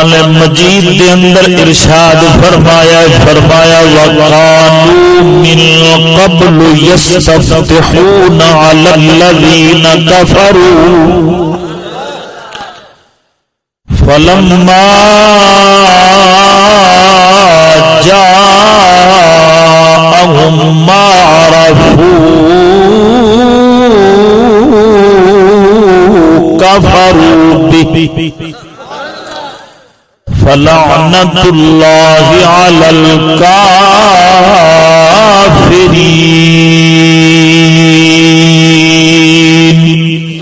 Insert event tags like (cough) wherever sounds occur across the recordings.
قرآن مجید دے اندر ارشاد فرمایا فرمایا، وقالوا من قبل يستفتحون على الذين كفروا فلما جاءهم ما عرفوا كفروا به فلعنة الله على الكافرين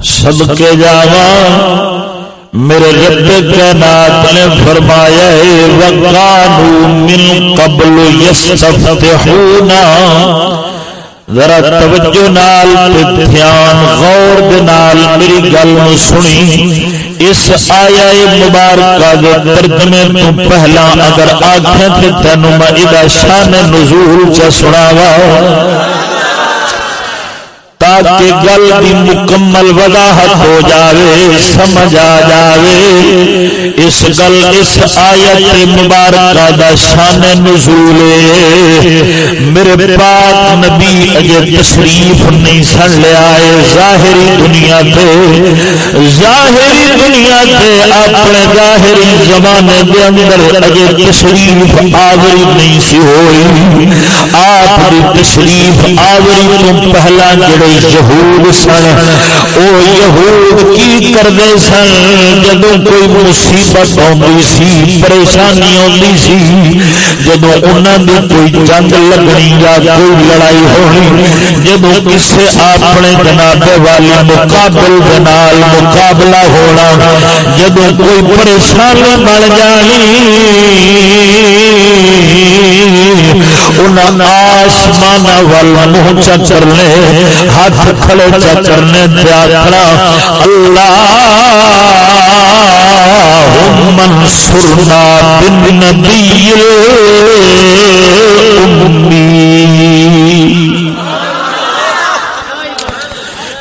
سب کے جاوا میرے رب کائنات نے فرمایا ہے وقانو من قبل یستفتحونا ذرا توجہ نال تے دھیان، غور دے نال میری گل سنی۔ اس آیا مبارکہ دے ترجمے تو پہلا اگر آکھیں تے تینوں میں ادا شان نزول چ سناواں۔ تاکہ گل کی مکمل وضاحت ہو جاوے سمجھ آ جاوے۔ اس گل اس آیت مبارکہ دا شان نزول میرے پاک نبی اجے تشریف نہیں سن لیا ہے ظاہری دنیا تے ظاہری دنیا تے اپنے ظاہری زمانے دے اندر اجے تشریف آوری نہیں سی ہوئی آپ دی تشریف آوری تو پہلا جڑے یہود سن۔ او یہود کی کردے سن؟ جدو کوئی مصیبت آتی سی، پریشانی آتی سی جدو انہوں نے کوئی جنگ لگنی یا کوئی لڑائی ہونی جدو کسے اپنے جناب والی مقابل دنال مقابلہ ہونا جدو کوئی پریشانی بن جانی۔ انہوں آسمان وال منہ چرنے ہاتھ کھڑے چرنے دیا کھڑا۔ اللہ منصورنا بن نبی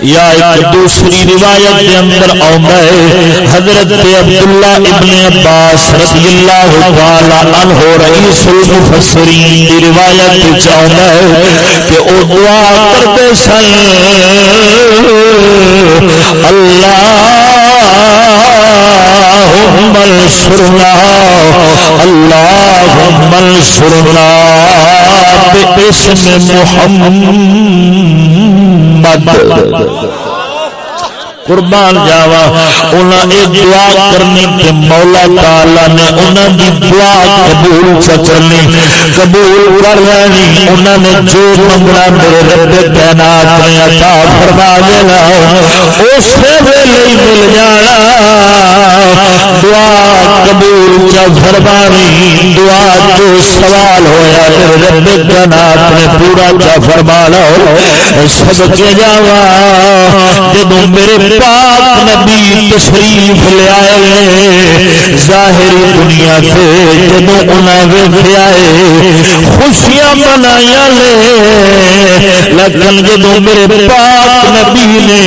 یا ایک دوسری روایت کے اندر آتا ہے، حضرت عبداللہ ابن عباس رضی اللہ تعالی عنہ رئیس المفسرین کی روایت وچ آتا ہے کہ او دعا کرتے سن، اللہم انصرنا اللہم انصرنا باسم محمد بات قربان جاوا انہاں اے دعا کرنی تے مولا تعالی نے انہاں دی دعا قبول کرنی قبول کر لینی انہاں نے جو منگنا میرے رب کائنات نے عطا فرما دینا اس ویلے مل جانا۔ دعا قبول چا فرمانی دعا جو سوال ہویا میرے رب کائنات نے پورا چا فرمانا۔ سب کے جاوا جب میرے پاک نبی تشریف لے آئے، ظاہری دنیا سے جب انہیں خوشیاں منایا لے۔ لیکن جب میرے پاک نبی نے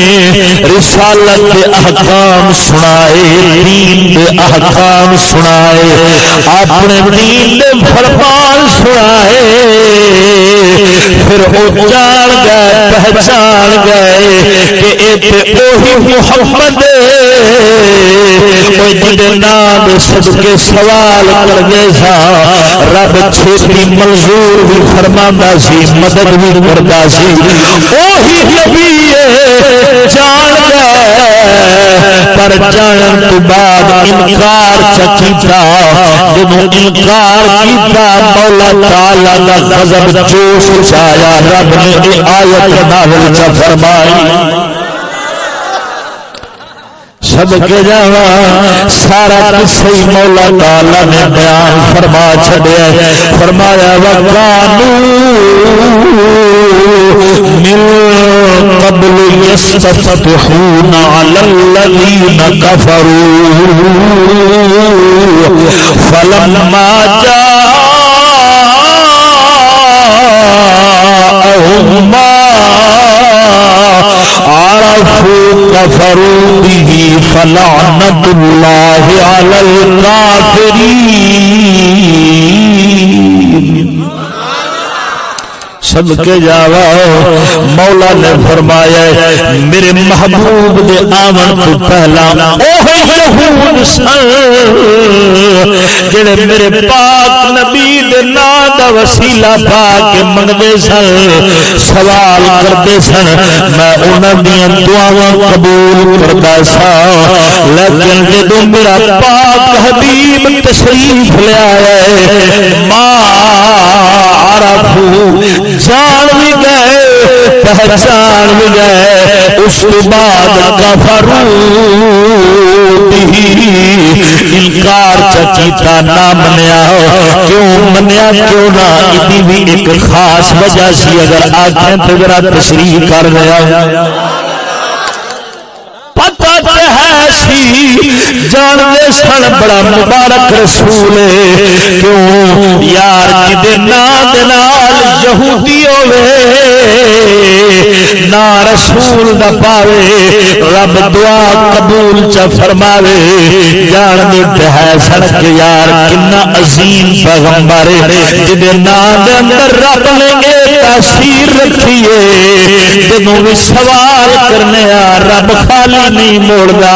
رسالت کے احکام سنائے، دین کے احکام سنائے، اپنے دین کے فرمان سنائے، پھر وہ جان گئے، پہچان گئے کہ ایک محمد نام سب کے سوال کر گئے سا، رب چھوٹی منظور بھی فرما سی، مدد بھی کرتا سی۔ وہی نبی جان گئے پر جان تو بعد انکار چکیتا۔ جب انکار کیتا، مولا تعالی کا غضب جوش چایا رب نے آیت ناول چا فرمائی۔ سب کے جاوا سارا کسی مولا تعالی نے بیان فرما چھڑیا فرمایا وقانو من قبل يستفتحون على الذين كفروا۔ فلما جاءهم ما كفروا به فلعنت اللہ علی الکافرین سب کے جاوا۔ مولا نے فرمایا میرے محبوب دے آمن تو پہلا یہود سن، جڑے میرے پاک نبی دے نام دا وسیلہ پا کے منگدے سن، سوال کرتے سن۔ میں انہاں دی دعاواں قبول کردا سا۔ لیکن جدوں میرا پاک حبیب تشریف لے آئے ماں عرفو جان بھی گئے، پہچان بھی گئے، اس بعد کفرو انکار چکیتا نہ منیا کیوں منیا؟ کیوں نہ؟ اتنی بھی ایک خاص وجہ سی اگر آنکھیں تو ذرا تشریح کر گیا پتہ ہے سی رہا جانتے سن، بڑا مبارک رسول کیوں؟ یار کدے نال یہودی ہوے نا رسول دا پاوے۔ رب دعا قبول چ فرماوے۔ جان دے ہے سڑک یار کنا عظیم پیغمبر جدے نام دے اندر رب نے اے تاثیر رکھی ہے جدوں بھی سوال کرنے رب خالی نہیں موڑدا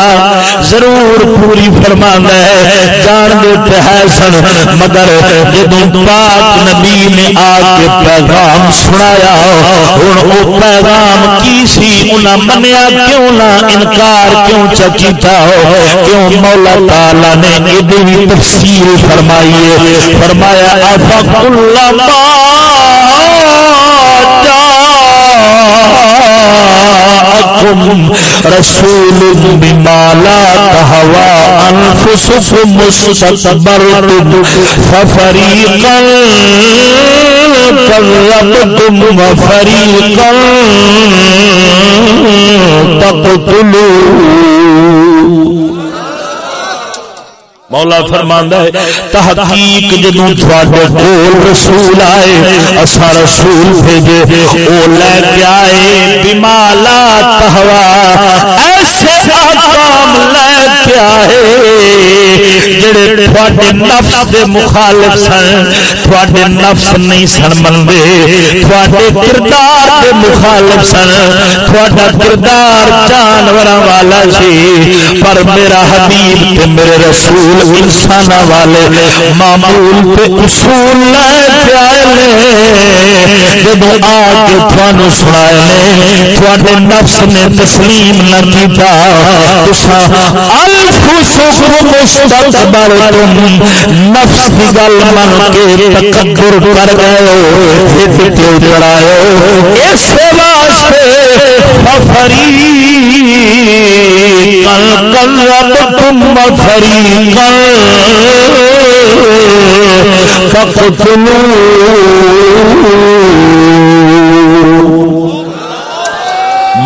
ضرور پوری فرما ہے۔ جان دیتے ہے سن۔ مگر جدوں پاک نبی نے آ کے پیغام سنایا ہوں وہ پیغام کی سی؟ انہیں منیا کیوں نہ؟ انکار کیوں چکیتا ہو؟ کیوں مولا تعالی نے یہ تفصیل فرمائی ہے؟ فرمایا، افق اللہ جاءكم رسول بما لا تهوى أنفسكم مستكبرتم ففريقا كذبتم وفريقا تقتلون. مولا فرماندا ہے، تحقیق جدوں تواڈے کول رسول آئے، اسا رسول بھیجے، او لے کے آئے، بمالا تہوا ایسے احکام لے کے آئے جڑے تواڈے نفس دے مخالف سن، تواڈے نفس نہیں سن مندے تواڈے کردار دے مخالف سن۔ تواڈا کردار جانوراں والا سی۔ پر میرا حبیب تے میرے رسول انسان والے معمول پہ اصول لے آئے جب آ کے تھانو سنائے نے تھوڑے نفس نے تسلیم نہ کیتا۔ تسا الف مستقبر تم نفس کی گل من کے تکبر کر گئے ہو ہت چڑھائے اس واسطے فری کل کل تم فری کل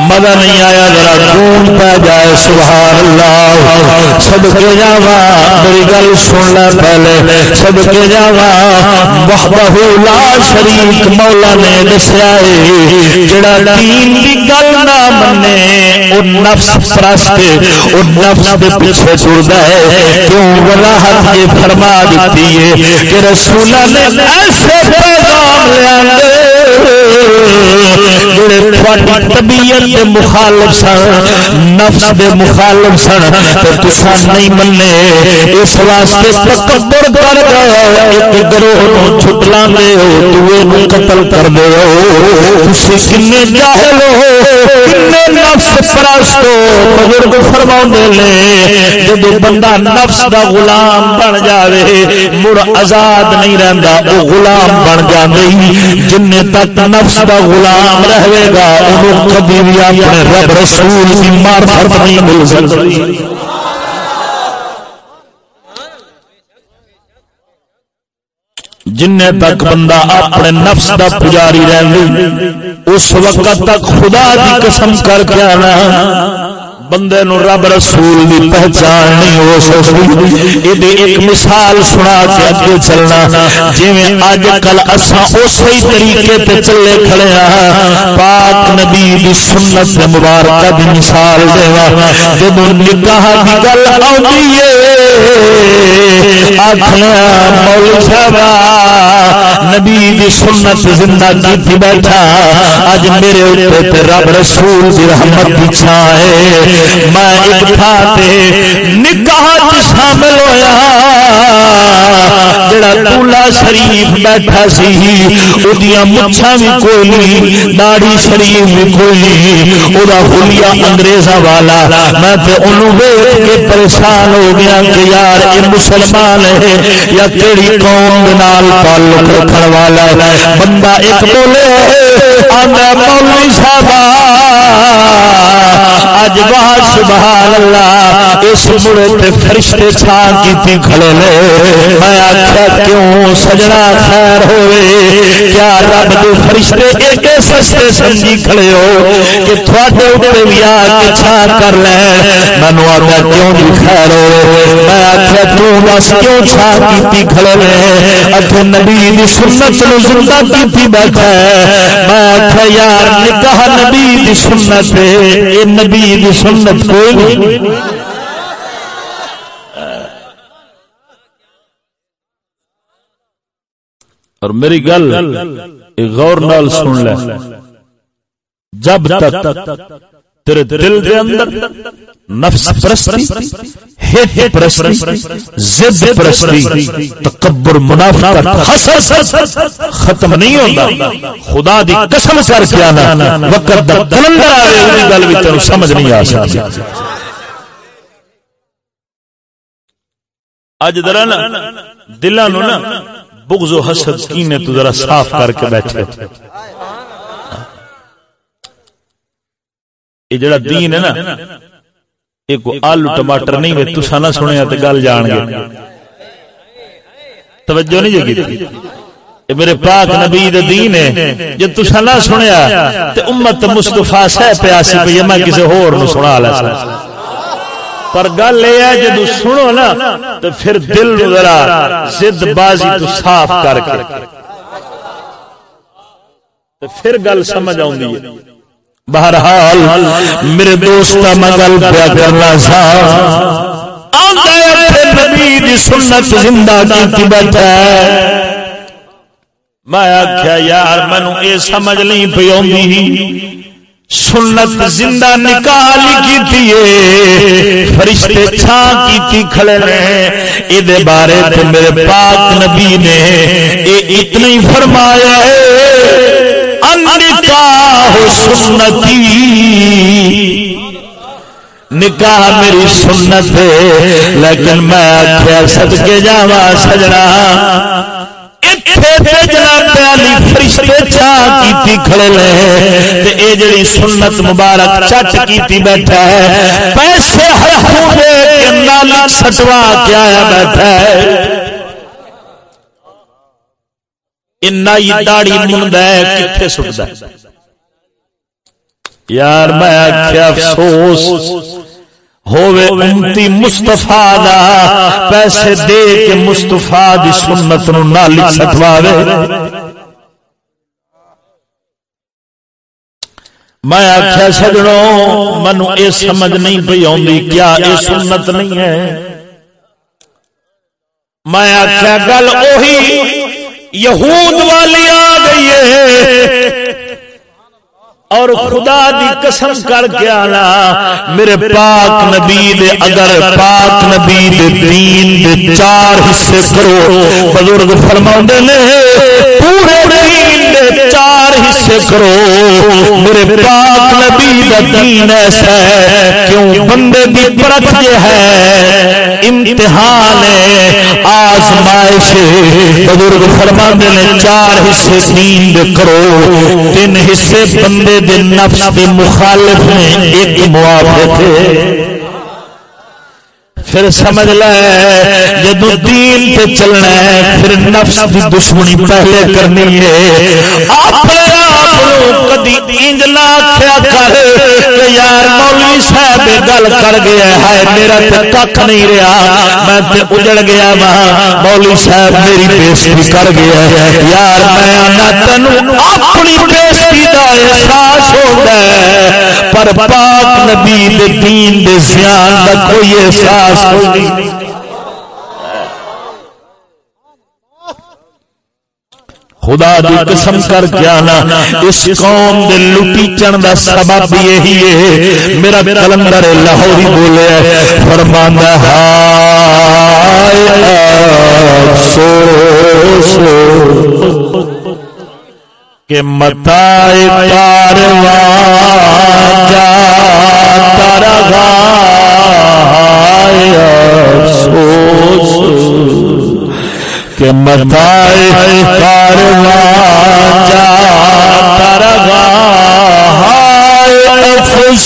مزہ نہیں آیا، ذرا خون پہ جائے، سبحان اللہ۔ سب کے جاوا، میری گل سن لے پہلے۔ سب کے جاوا، وحدہ لا شریک مولا نے دسیا ہے۔ جڑا دین دی گل نہ منے، او نفس پرست او نفس دے پیچھے چھڑدا ہے۔ کیوں وضاحت یہ فرما دیتی ہے کہ رسول نے ایسے پیغام لے جڑے طبیعت مخالف سن نفس دے مخالف سن تے تساں نہیں مننے اس واسطے تکبر کر گئے ایک گروہ نو دے ہو دوے نو قتل کر دے ہو تسی کنے جاہل ہو کنے نفس پرست ہو بزرگ فرماوندے لے جدو بندہ نفس دا غلام بن جاوے مڑ آزاد نہیں رہندا او غلام بن جاندے جن تک نفس دا غلام رہے گا، انہوں کبھی بھی اپنے رب رسول کی معرفت نہیں مل سکتی۔ جن تک بندہ اپنے نفس دا پجاری رہے، اس وقت تک خدا کی قسم کر کے آنا۔ بندے نو رب رسول دی پہچان نہیں ہو سکتی۔ یہ ایک مثال سنا کے اگے چلنا۔ جی اج کل اصا اسی طریقے تے چلے کھڑے ہاں۔ پاک نبی دی سنت مبارکہ دی مثال دے جب نکاح دی گل آتی ہے آخنا مول صاحب نبی دی سنت زندہ کی بیٹھا۔ اج میرے اوپر تے رب رسول دی رحمت دی چھائے میں ایک تھاتے نکاح شامل ہویا۔ جڑا ٹولا شریف بیٹھا سی، اودیاں مچھاں بھی کوئی نہیں، داڑھی شریف بھی کوئی نہیں۔ او دا حلیہ انگریزاں والا۔ میں تے اونوں ویکھ کے پریشان ہو گیا کہ یار اے مسلمان ہے یا کیڑی قوم دے نال تعلق رکھ رکھن والا بندہ ایک بولے آندا مولوی صاحب اج باہر سبحان اللہ، اس مڑے تے فرشتے چھا کیتی کھڑے نے۔ میں آکھیا، کیوں سجنا خیر ہوئے؟ کیا رب دے فرشتے ایک سستے سمجھی کھڑے ہو کہ تھوڑے اوپر بھی آ کے چھا کر لے مینو آتا کیوں بھی خیر ہو میں آخیا تو بس کیوں چھا کیتی کھڑے نے؟ اکھے نبی دی سنت نو زندہ کیتی بیٹھا ہے۔ میں آخیا یار، نکاح نبی دی سنت ہے۔ نبی دی سنت کوئی نہیں۔ اور میری گل غور نال سن لے۔ جب تک تیرے دل دے اندر نفس پرستی ہت پرستی زد پرستی، تکبر، منافقت، حسد، ختم نہیں ہوندا خدا دی قسم کر کے انا وقت دا کلندر آوے اودی گل وچ تینوں سمجھ نہیں آ سکتی۔ اج ذرا نا دلاں نو نا بغض و حسد کینے تو ذرا صاف کر کے بیٹھے۔ یہ جڑا دین ہے نا ایک آلو ٹماٹر نہیں میں تسا نہ سنیا تو گل جان گے توجہ نہیں جگی؟ میرے پاک نبی دین ہے جب تسا نہ سنیا تو امت مصطفیٰ پیاسی میں کسی ہور نو سنا لے پر گل یہ ہے سنو نا تو پھر دل ذرا بازی تو صاف کر کے۔ تو پھر گل سمجھ ہے۔ بہرحال میرے دوست مگل پیا کرنا سا نبی دی سنت زندہ کی بیٹھا میں آخیا یار مینو یہ سمجھ نہیں پی سنت زندہ نکال کی فرشتے چھان کی کھڑے رہے یہ بارے میرے پاک نبی نے یہ اتنا فرمایا ہے۔ نکاح سنتی۔ نکاح میری سنت لیکن میں آخیا سد کے جا سجنا سنت مبارک چٹ کی بیٹھا ہے، پیسے ہر سٹوا کیا بیٹھا ہے۔ داڑی منڈا کتنے سٹتا یار میں آخیا افسوس ہووے امتی دا پیسے دے کے مستفا دی سنت نو نہ لکھ سکواوے میں آخیا سجڑوں منو اے سمجھ نہیں پی آئی کیا اے سنت نہیں ہے میں آخیا گل اوہی یہود والی آ گئی ہے۔ اور خدا دی قسم کر کے آنا۔ میرے پاک نبی دے اگر پاک نبی دے دین دے چار حصے کرو۔ بزرگ فرما نے پورے چار حصے کرو۔ میرے پاک نبی دا دین ایسا ہے۔ کیوں؟ بندے دی پرت یہ ہے۔ امتحان ہے۔ آزمائش بزرگ فرما نے چار حصے دین دے کرو۔ تین حصے بندے دے نفس دی مخالف نے۔ ایک موافق ہے۔ پھر سمجھ لے، جدو دین پہ چلنا ہے، پھر نفس کی دشمنی پہلے کرنی ہے۔ اپنے آپ کدی انج نہ کیا کر یار مولوی صاحب گل کر گیا ہے۔ میرا تے کھ نہیں رہا۔ میں تے اجڑ گیا وا مولوی صاحب، میری بےزتی کر گیا ہے۔ یار، میں آنا تینوں اپنی بےزتی دا احساس ہوتا ہے۔ پر پاک نبی دے دین دے زیان دا کوئی احساس نہیں۔ خدا دی قسم کر کے آنا اس قوم دے لٹی چن دا سبب یہی ہے۔ میرا کلندر لاہوری بولے فرماندا ہائے افسوس۔ کہ متا کارواں جا ترغا افسوس۔ کہ متائے کارواں جا ترغا افسوس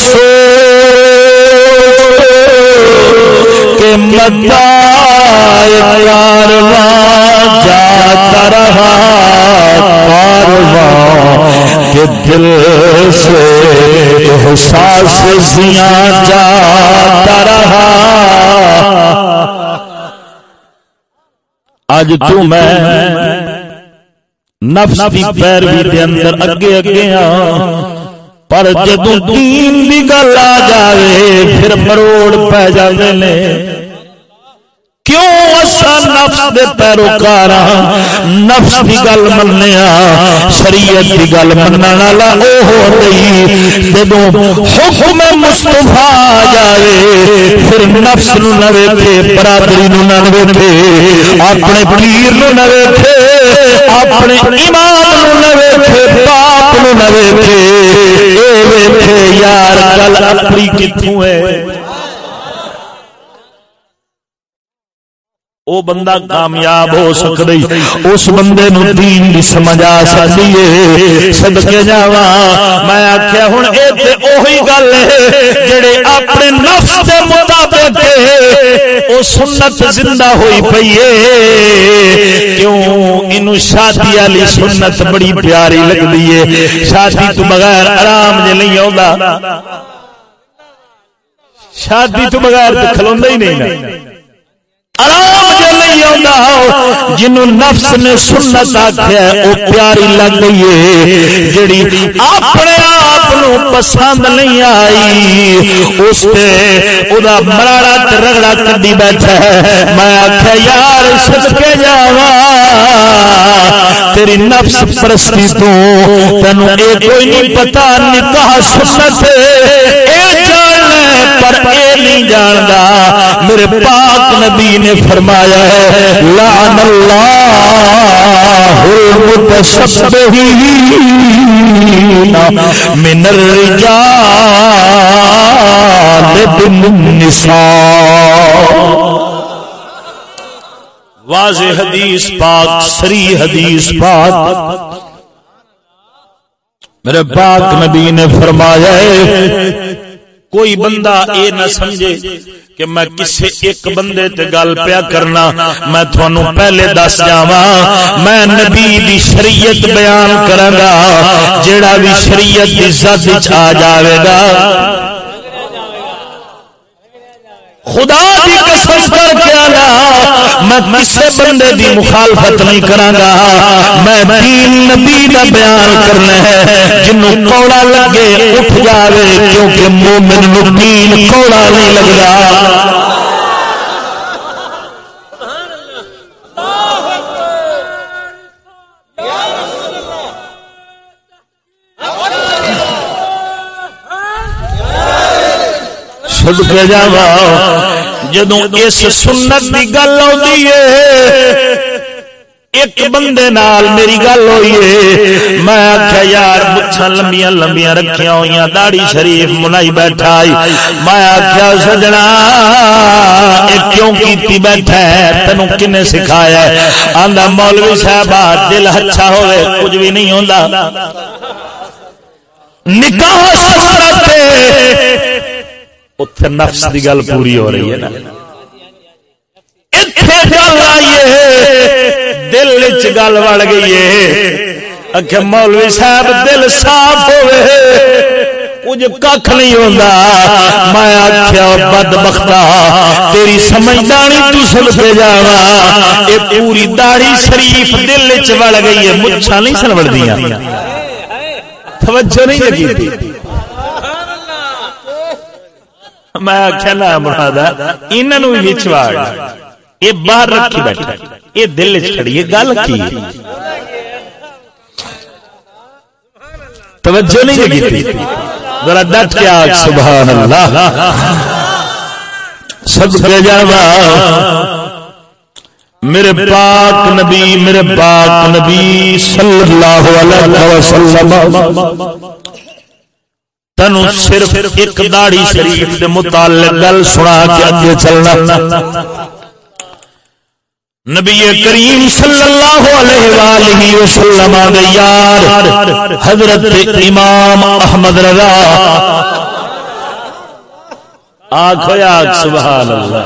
کہ متائے کارواں جا ترغا کارواں کہ دل سے احساس زیاں جاتا رہا اج تو میں نفس کی پیروی دے اندر اگے اگے ہاں پر جدوں دین دی گل آ جاوے پھر مروڑ پہ جاندے نے۔ کیوں نفس دے پیروکار نفس دی گل مننے شریعت دی گل منن والا او ہو گئی۔ جدوں حکم مصطفی آ جائے پھر نفس نو نہ ویکھے، برادری نو نہ ویکھے، اپنے پیر نو نہ ویکھے، اپنے امام نو نہ ویکھے، باپ نو نہ ویکھے۔ اے ویکھے، یار گل اپنی کتھوں ہے؟ او بندہ کامیاب ہو سکتا اس بندے نو دین دی سمجھ آ سکتی ہے۔ صدقے جاواں، میں آکھیا ہن، اے تے اوہی گل ہے جڑے اپنے نفس دے مطابق او سنت زندہ ہوئی پئی ہے۔ کیوں؟ اینو شادی والی سنت بڑی پیاری لگدی ہے۔ شادی تو بغیر آرام جے نہیں آوندا۔ شادی تو بغیر تے کھلوندا ہی نہیں نا جنوں نفس نے سنت آخیا وہ پیاری لگ گئی ہے۔ جڑی اپنے آپ پسند نہیں آئی، اس مراڑا رگڑا کدی بیٹھا ہے۔ میں آخیا یار سس کے جا تیری نفس پرستی تو تینوں یہ کوئی نہیں پتا، نکاح سنت پر اے نہیں جاندا۔ میرے پاک نبی نے فرمایا ہے، لعن اللہ المتشبہین من الرجال بالنساء۔ واضح حدیث پاک، سری حدیث پاک۔ میرے پاک نبی نے فرمایا ہے کوئی بندہ اے نہ سمجھے کہ میں کسے ایک بندے تے گل پیا کرنا میں تھانوں پہلے دس جاواں میں نبی دی شریعت بیان کراں گا جیڑا بھی شریعت دی زد وچ آ جاوے گا۔ خدا دی قسم کر کے آنا میں کسے بندے دی مخالفت نہیں کراں گا۔ میں دین نبی دا بیان کرنا ہے۔ جنوں کوڑا لگے اٹھ جاوے کیونکہ مومن نو دین کوڑا نہیں لگدا۔ صدقے جاوا جدو اس سنت کی گل آئی ایک بندے نال میری گل ہوئی ہے۔ میں آخیا یار مچھا لمبیا لمبیا رکھیا ہوئی داڑی شریف منائی بیٹھا میں آخیا سجنا کیوں کی بیٹھا ہے؟ تینوں کن سکھایا آدھا مولوی صاحب دل اچھا ہوئے، کچھ بھی نہیں ہوتا نکاح سنت اتنے نفس کی گل پوری ہو رہی ہے نا دل چ گل بڑ گئی ہے مولوی صاحب دل صاف ہوئے کچھ کھ نہیں ہوتا میں آخیا بد بختا تیری سمجھدانی تو سن پہ جاوا یہ پوری داڑھی شریف دل چڑ گئی ہے مچھا نہیں سن دیا توجہ نہیں لگی میں آخیا نا مراد انہوں بھی چواڑ یہ باہر رکھی بیٹھا یہ دل چڑی یہ گل کی؟ توجہ نہیں لگی ذرا ڈٹ کے آگ سبحان اللہ سب کے جاوا میرے پاک نبی، میرے پاک نبی صلی اللہ علیہ وسلم۔ تنو صرف ایک داڑی شریف دے متعلق گل سنا کے اگے چلنا۔ نبی کریم صلی اللہ علیہ وآلہ وسلم دے یار حضرت امام احمد رضا۔ آنکھو یا سبحان اللہ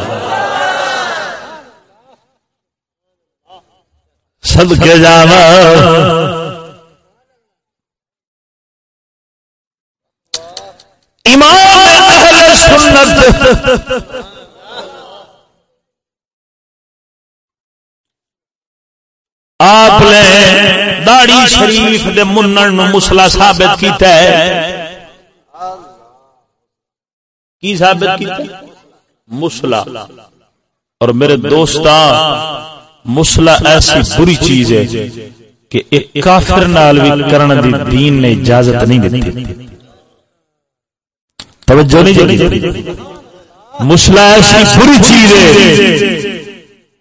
صدقے جانا امام اہل سنت۔ آپ نے داڑی شریف دے منن مسلا ثابت کیتا ہے۔ کی ثابت کیتا مسلا اور میرے دوستا مسلا ایسی بری چیز ہے کہ ایک کافر نال بھی کرن دی دین نے اجازت نہیں دیتی۔ توجہ نہیں مسلا ایسی بری چیز ہے۔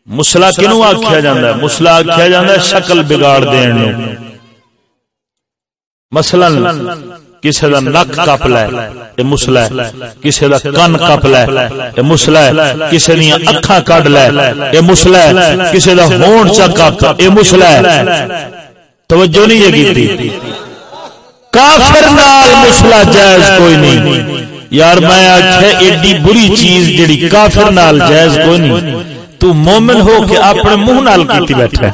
مسلا کنو آخیا جا مسلا آخیا جا شکل بگاڑ دین مثلا کسی کا نک کپ لے یہ مسلا کسی کا کن کپ لے یہ مسلا کسی دیا اکھا کڈ لے یہ مسلا کسی کا ہون چا کپ یہ مسلا توجہ نہیں کافر نال مسلا جائز کوئی نہیں۔ یار میں آخیا ایڈی بری چیز جڑی کافر نال جائز کوئی نہیں تو مومن ہو کہ اپنے منہ نال کیتی بیٹھا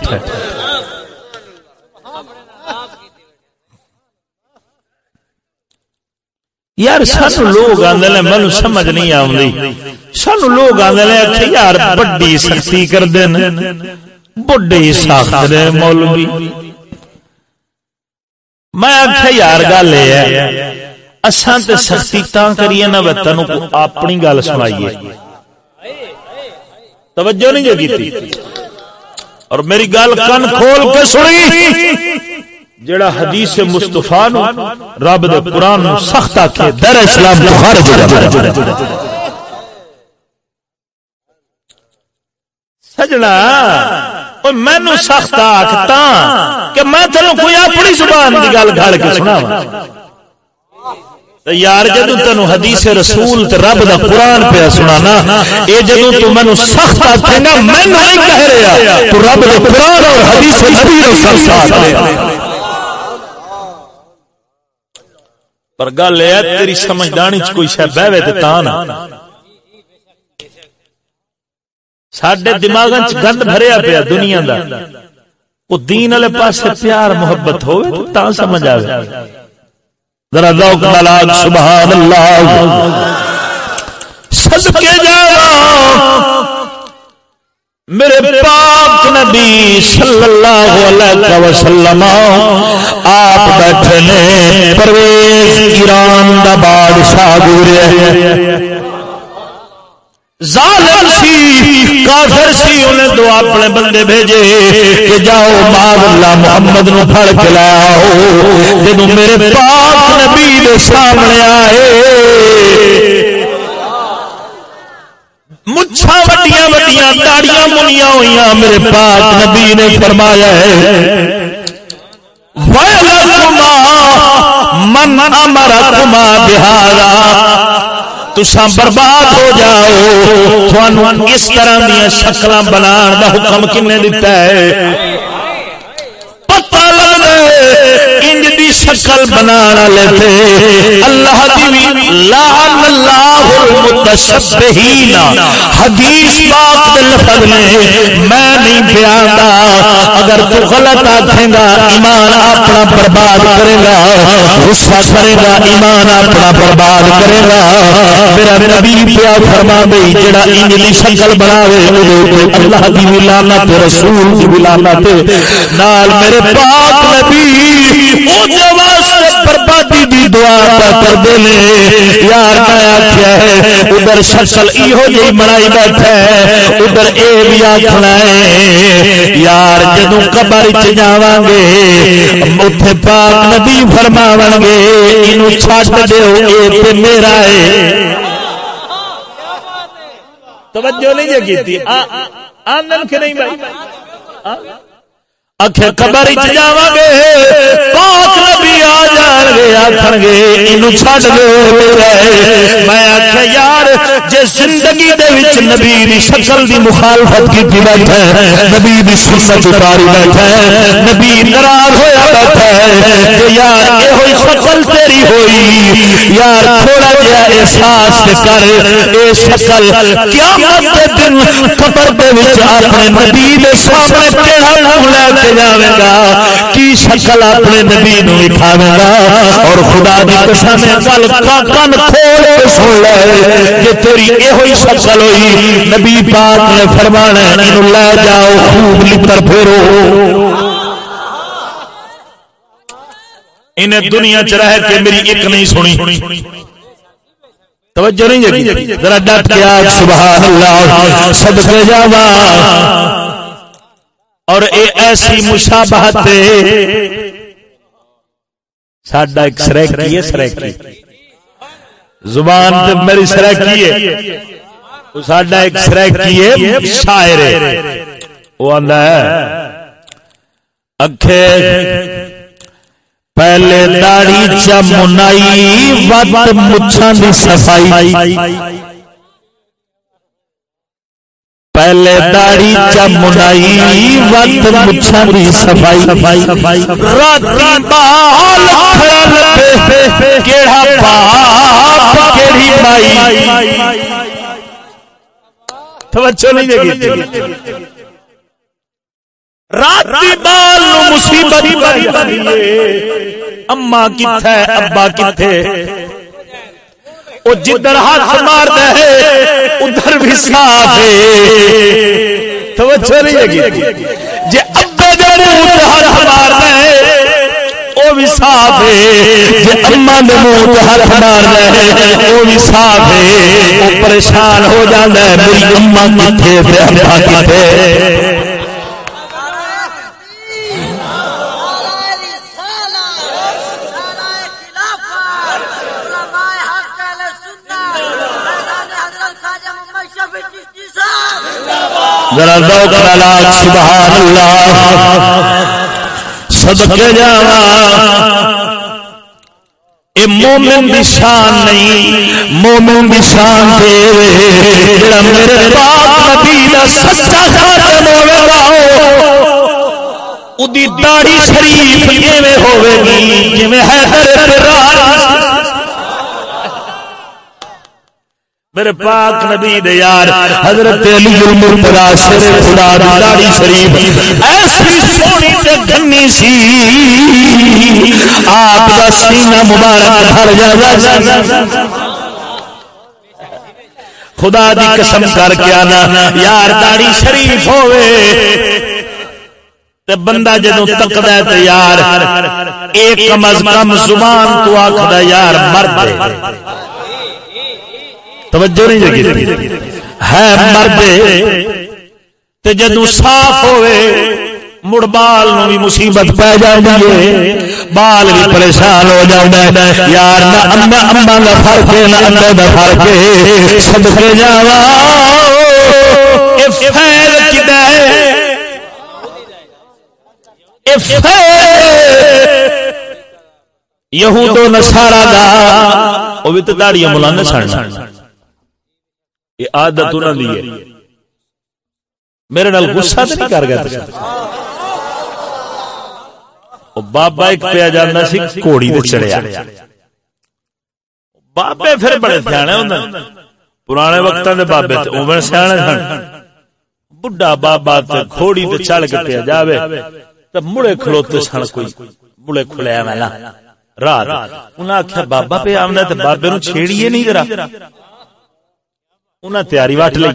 یار سان لوگ آدھے مینو سمجھ نہیں آئی سان لوگ آدھے یار بڑی سختی کر دین بڑے ساخت مولوی۔ میں آخیا یار گل یہ اساں تے سختی تاں کریے نہ تینوں اپنی گل سنائیے۔ توجہ نہیں جو کی اور میری گل کن کھول کے سنی۔ جڑا حدیث مصطفیٰ نو رب دے قرآن نو سخت آکھے۔ در اسلام تو خارج ہو جائے سجنا میں نو سخت آکھتا کہ میں تینوں کوئی اپنی زبان دی گل گھڑ کے سناواں۔ یار جدو تینو حدیث رسول تے رب دا قرآن پہ سنانا، اے جدو تو مینو سخت آتے گا میں نہیں کہہ رہا تو رب دا قرآن اور حدیث نبی رسول ساتھ لے پر گل ہے، تیری سمجھدانی چ کوئی شے بہوے تے تا نا ساڈے دماغاں چ گند بھریا پیا دنیا دا۔ او دین والے پاسے پیار محبت ہوے تا سمجھ آوے۔ ذرا ذوق دلال سبحان اللہ صدقے جاوا میرے پاک نبی صلی اللہ علیہ وسلم آپ بیٹھے نے پرویز ایران دا بادشاہ گورے ظالم سی، کافر سی، انہیں دو اپنے بندے بھیجے کہ جاؤ بعد اللہ محمد نو پھڑ کے لاؤ جدو میرے پاک نبی دے سامنے آئے۔ مچھا وڈیاں وڈیاں داڑیاں منیاں ہوئیاں میرے پاک نبی نے فرمایا ہے۔ وَيْلَكُمَا مَنْ أَمَرَكُمَا بِهَذَا۔ تسا برباد ہو جاؤ۔ تھانو اس طرح دیا شکل بنا دا حکم کن دیتا ہے؟ دی شکل بنا لیتے اللہ دی لعن اللہ المتشبہین۔ حدیث پاک دے لفظ نے میں نہیں بیاندا۔ اگر تو غلط آکھے گا، ایمان اپنا برباد کرے گا۔ غصہ کرے گا، ایمان اپنا برباد کرے گا۔ میرا نبی پیا فرما دے جڑا انجلی شکل بناوے اللہ دی ولانت رسول دی ولانت نال میرے پاک نبی او دے دعا کر دے لے یار میں آخیا ہے، ادھر شکل ایہو جی بنائی بیٹھا ہے، ادھر اے بھی آخنا ہے، یار جدو قبر چ جاواں گے، اوتھے پاک نبی فرماون گے، اینو چھڈ دیو، اے تے میرا ہے۔ توجہ نہیں جے کیتی آندن کہ نہیں بھائی؟ اکھے قبر جاواں گے پاک نبی آ جان گے آکھن گے اینو چھڈ دو میں آکھیا یار جے زندگی دے وچ نبی دی شکل دی مخالفت کیتی بیٹھا ہے نبی دی سنت اتاری بیٹھا ہے نبی ناراض ہویا بیٹھا ہے تے یار اے ہوئی شکل تیری ہوئی۔ یار تھوڑا جہا احساس کر اے شکل قیامت دے قبر دے وچ اپنے نبی دے سامنے کیڑا نام لے کے جاوے گا کی شکل اپنے نبی نو دکھاوے گا اور خدا دی قسم ہے گل کا کن کھول کے سن لے کہ تیری اے ہوئی شکل ہوئی نبی پاک نے فرمانا اینو لے جاؤ خوب لتر پھیرو انہیں دنیا چ رہ کے میری ایک نہیں سنی توجہ نہیں جگی. ذرا ڈٹ کے سبحان اللہ صدقے جاوا اور اے ایسی مشابہت ساڈا ایک ہے زبان تے میری سریکی ہے. ساڈا ایک ہے شاعر ہے. وہ آندا ہے اکھے پہلے داڑھی چمنائی، وقت مچھاں دی صفائی۔ پہلے داڑھی چمنائی، وقت مچھاں دی صفائی۔ راتی بال کھڑل کیڑا باپ کیڑی مائی۔ توجہ نہیں دے گی۔ راتی بال نو مصیبت بنی اما کتھے ابا کتھے او جدھر ہاتھ مار دے ادھر بھی صاف ہے۔ توجہ نہیں لگی جے ابے دے منہ ہاتھ مار دے او بھی صاف ہے۔ جے اما دے منہ ہاتھ مار دے او بھی صاف ہے۔ او پریشان ہو جاندا ہے میری اما کتھے تے ابا کتھے ذرا ذوق لالا سبحان اللہ۔ صدقے جاوا اے مومن دی شان نہیں، مومن دی شان دے جڑا میرے پاک نبی دا سچا خاتم ہوے گا، اودی داڑھی شریف ایویں ہوے گی، جویں حیدر تے میرے پاک نبی دے یار حضرت علی المرتضی شیر خدا دی داڑھی شریف ایسی سونی تے گنی سی۔ آپ دا سینہ مبارک بھر خدا دی قسم کر کے آنا یار داڑھی شریف ہوئے۔ تے بندہ جدو تکدا ہے تے یار ایک کم از کم زبان تو آکھدا یار مرد توجہ نہیں جگی ہے مرد تے جدو صاف ہوئے مڑ بال نو بھی مصیبت پہ جاندی ہے۔ بال بھی پریشان ہو جاندا ہے یار نہ اما اما دا فرق ہے نہ اندر دا فرق ہے۔ صدقے جاوا اے فیل کدا ہے؟ اے فیل یہود و نصارا دا او بھی تے داڑیاں مولانا چھڑنا یہ عادت انہوں دی ہے۔ میرے نال غصہ تو نہیں کر گیا بابا ایک پیا جانا سی گھوڑی تے چڑھیا۔ بابے پھر بڑے ہوں پرانے وقت دے بابے تے اوویں سیانے سن۔ بڈھا بابا تے تے چڑھ کے پیا جاوے۔ تے مڑے کھلوتے سن کوئی۔ مڑے کھلیا والا رات۔ انہاں آکھیا بابا پہ آوندا تے بابے نو چھیڑیے نہیں ذرا۔ انہاں تیاری وٹ لئی؟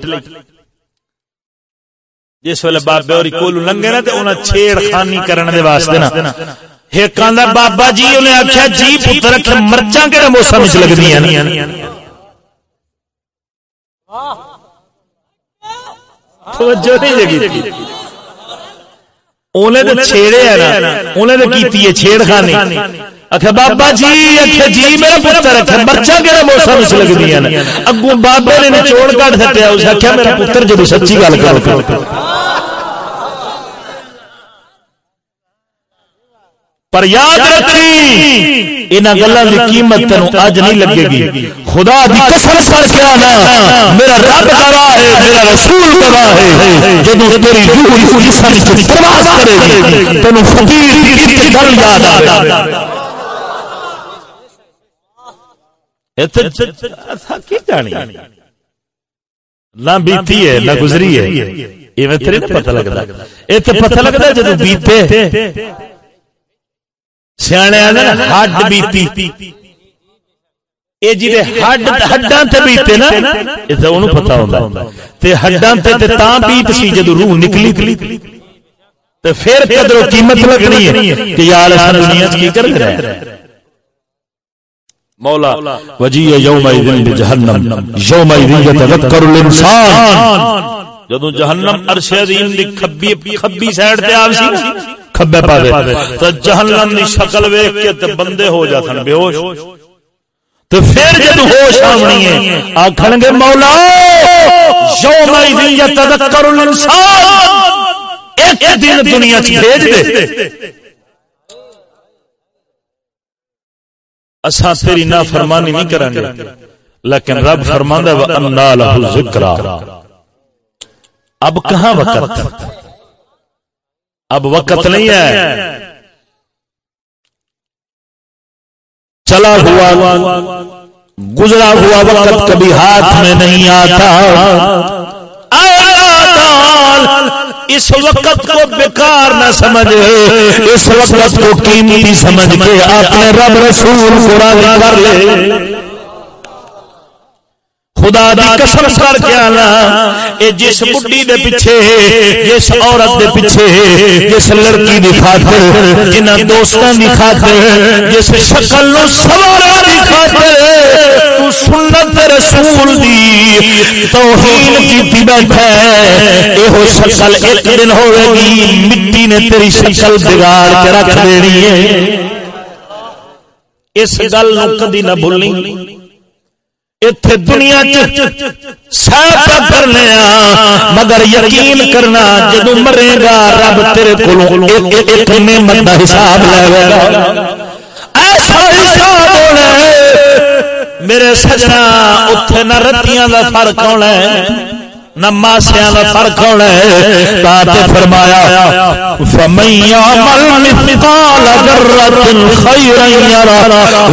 جس ویلے بابے اور کول لنگے نا تے انہاں چھیڑ خانی کرن دے واسطے نا۔ ایک آندا بابا جی انہیں آکھیا جی پتر کہ مرچاں کیڑے موسم وچ لگدیاں نہیں توجہ نہیں لگی تھی انہیں تو چھیڑے ہے نا۔ انہیں تو کیتی ہے چھیڑ خانی۔ اکھے بابا جی اکھے جی میرا پتر اکھے مرچا موسم وچ لگدی ہیں اگوں بابے نے نچوڑ کٹ سٹیا اس اکھے میرا پتر جدو سچی گل پر یاد رکھی ان گلوں کی قیمت تینوں اج نہیں لگے گی خدا دی قسم کر کے آنا میرا رب گواہ ہے میرا رسول گواہ ہے جدوں تیری روح اس جسم وچ پرواز کرے گی تینوں فقیر دی گل یاد آ نہ بیتی ہے نہ گزری ہے یہ تیرے پتہ لگتا ہے پتہ لگتا ہے جدو بیتے سیانے ہڈ بیتی اے ہڈ ہڈاں تے بیتے نا اے تے اونوں پتہ ہوندا تے ہڈاں تے تے تاں بیت سی جدوں روح نکلی تے پھر قدر و قیمت لگنی ہے کہ یار اس دنیا کی کر رہا ہے مولا وجی یوم ایذن بجہنم یوم ایذن یتذکر الانسان۔ جدوں جہنم عرش عظیم دی کھبی کھبی سائیڈ تے آوسی کھبے پاوے تے جہنم دی شکل ویکھ کے تے بندے ہو جاتن بے ہوش۔ تے پھر جد ہوش آونی ہے آکھن گے مولا یوم ایذ یتذکر الانسان۔ ایک دن دنیا چ بھیج دے۔ اسا تیری نافرمانی نہیں کریں گے لیکن رب فرماندا ہے وانا له ذکر اب کہاں وقت؟ اب وقت نہیں ہے۔ چلا ہوا، گزرا ہوا وقت کبھی ہاتھ میں نہیں آتا۔ اس وقت کو بیکار نہ سمجھ اس وقت کو قیمتی سمجھ کے اپنے رب رسول قرآن کر لے۔ خدا دی قسم کر کے آنا، اے جس بڈی دے پیچھے، جس عورت دے پیچھے، جس لڑکی دی خاطر جنہ دوستاں دی خاطر، جس شکل نو سوارا دی خاطر تو سنت رسول دی توہین کیتی بیٹھا ہے۔ اے ہو شکل ایک دن ہوے گی مٹی نے تیری شکل بگاڑ کے رکھ دینی ہے۔ اس گل نو کدی نہ بھولنی۔ اتنے دنیا سب کر لیا مگر یقین کرنا جدو مرے گا، رب تیرے کو نعمت کا حساب لے گا۔ ایسا حساب میرے سجنا اتنے نہ رتیاں کا فرق ہونا ہے؟ نماسیاں دا فرق ہونا ہے؟ فرمایا، فمن یعمل مثقال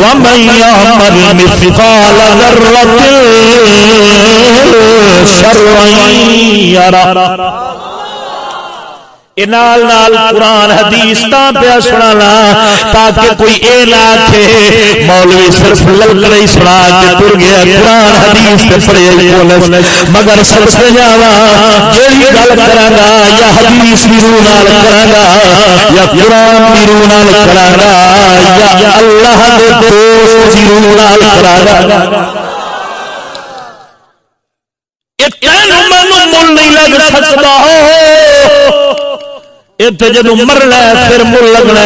ومن مثقال شرا نال نال قرآن حدیث تا پیا سنانا تاکہ کوئی اے نہ کہ مولوی صرف للکڑے ہی سنا کے تر گیا، قرآن حدیث تے پڑھے بولے۔ مگر سب سے جاوا جیڑی گل کراں گا یا حدیث بھی روح نال کراں گا یا قرآن بھی روح نال کراں گا یا اللہ دے دوست بھی روح نال کراں گا اتنا منو مل نہیں لگ سکتا اتنے جدو مرنا پھر مل لگنا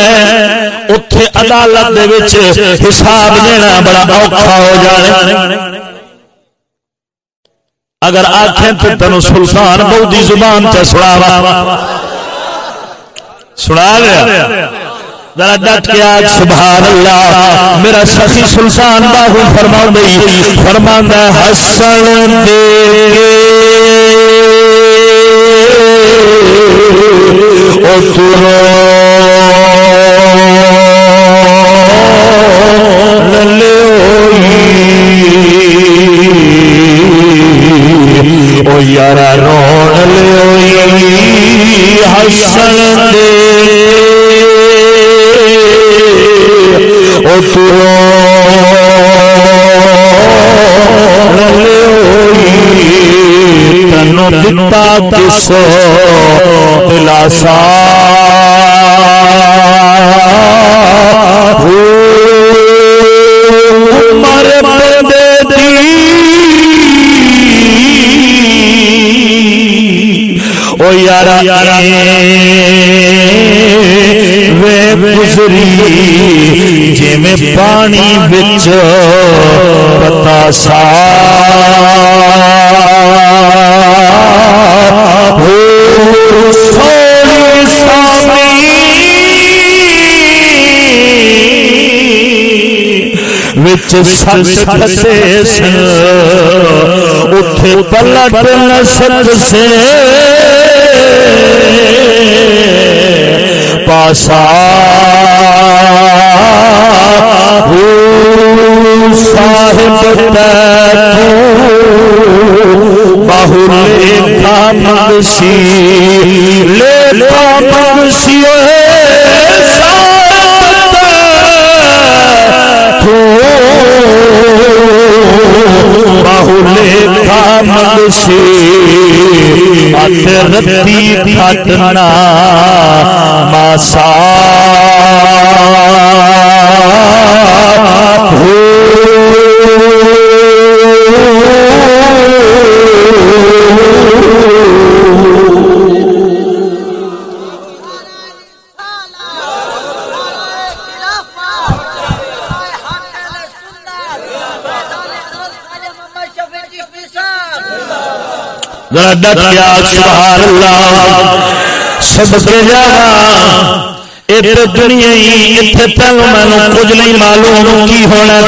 اتے عدالت حساب دینا بڑا اوکھا ہو جانا اگر آخیں تو تین سلطان بہت زبان سے سنا سنا لیا ذرا ڈٹ کے آج سبحان اللہ میرا سخی سلطان باہو فرما گئی فرما حسن دے دتا کسو دلاسا مر بندے دی۔ او یارا یارا وے گزری۔ جی میں پانی بچ پتا سا۔ وچ سچ پھسے سن اٹھ پلٹ نہ سے پاسا صاحب باہو لے کا منشی لے کا منشی باہو اترتی کا منشی رتی پھٹنا ماسا سبحان اللہ۔ سب کے جاوا دنیا تل میں کچھ نہیں معلوم کی ہونا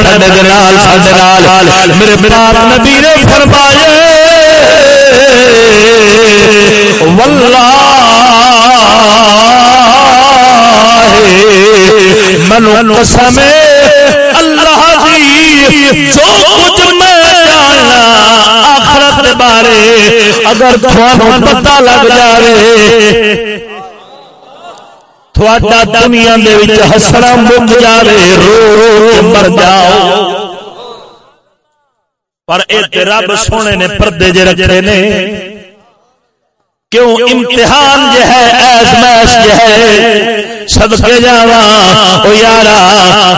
میرے پاپ نبی نے فرمایا واللہ منو قسم اللہ دی جو کچھ میں جانا آخر آخرت بارے اگر تھوڑا پتہ لگ جائے تھوڑا دنیا دے وچ ہسنا مک جاوے رو رو کے مر جاؤ پر اے رب سونے نے پردے جے رکھے نے کیوں امتحان جو ہے آزمائش جو ہے صدقے جاوا او یارا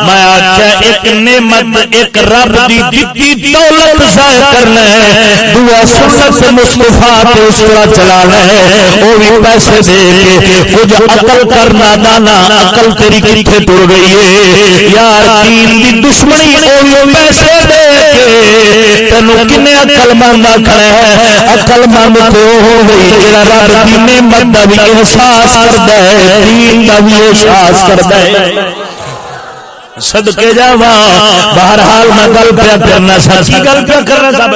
میں ایک نعمت ایک رب دی دتی دولت کرنا ہے دعا سنت مصطفی تے اس طرح چلانا ہے۔ او بھی پیسے دے کے کچھ عقل کرنا دانا عقل تیری کتھے ٹر گئی ہے۔ یار دین دی دشمنی او بھی پیسے دے کے۔ کنے عقل مند کھڑا ہے عقل مند ہو گئی رب دی نعمت دا بھی احساس کردا ہے، دین دا بھی احساس کردا ہے۔ صدقے جاوا بہرحال میں گل پہ کرنا سچی گل پہ کرنا تھا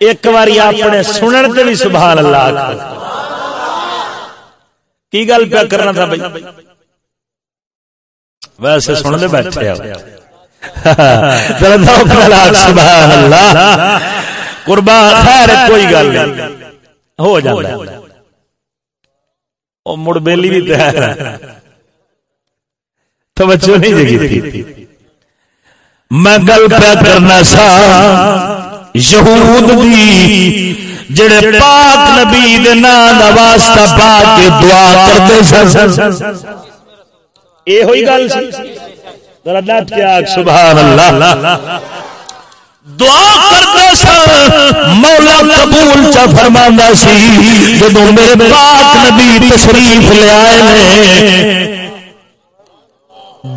ایک باری اپنے سنن تے بھی سبحان اللہ۔ کی گل پہ کرنا تھا بھائی؟ ویسے سن دے بیٹھے ہو (laughs) سبحان اللہ۔ قربان خیر کوئی گل نہیں۔ ہو جاتا ہے۔ وہ مڑ بیلی بھی تیار ہے۔ توجہ نہیں جگی تھی۔ میں گل پہ کرنا سا یہود دی جڑے پاک نبی دے نام دا واسطہ پا کے دعا کرتے سن۔ اے ہوئی گل سی۔ ذرا نات کیا سبحان اللہ۔ دعا کرتا سا مولا قبول چا فرماندا سی، جدوں میرے پاک نبی تشریف لے آئے نے،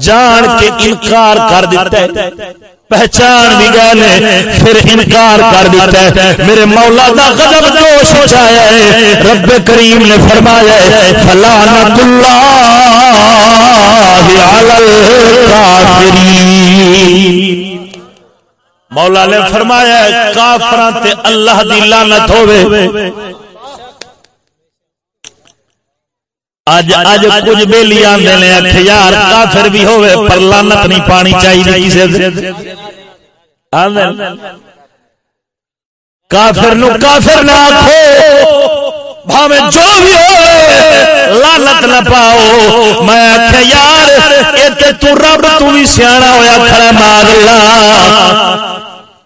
جان کے انکار کر دیتا ہے پہچان بھی گئے نے، پھر انکار کر دیتا ہے میرے مولا دا غضب جوش ہو جایا ہے، رب کریم نے فرمایا ہے فلانت اللہ علی الکافرین مولا نے فرمایا تے اللہ دی لعنت ہوے اج اج کچھ بیلی آندے نے اکھ یار کافر بھی ہوے پر لعنت نہیں پانی چاہیے کسے آندے کافر نو کافر نہ آخو بھاوے جو بھی ہو لالت نہ پاؤ۔ میں آخیا یار یہ تو رب تو بھی سیاح ہوا کھڑا مار اللہ۔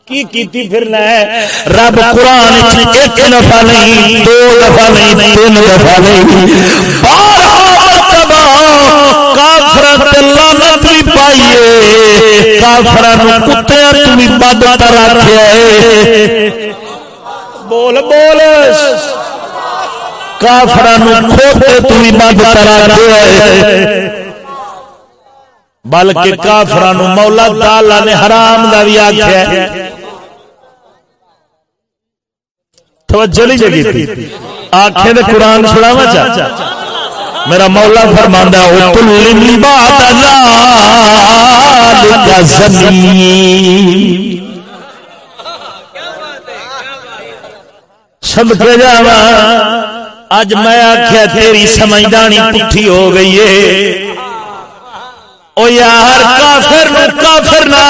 کی کیتی پھرنا ہے۔ رب قرآن ایک دفعہ نہیں دو دفعہ نہیں تین دفعہ نہیں۔ بھی پائیے بد رکھے بول بول۔ بلکہ کافر مولا تالا نے حرام کا بھی آخیا توجہ نہیں جگی تھی۔ آخے نے قرآن سناوا میرا مولا ہے کل اج میں آخیا تیری سمجھدانی پٹھی ہو گئی ہے۔ او یار کافر نو کافر نہ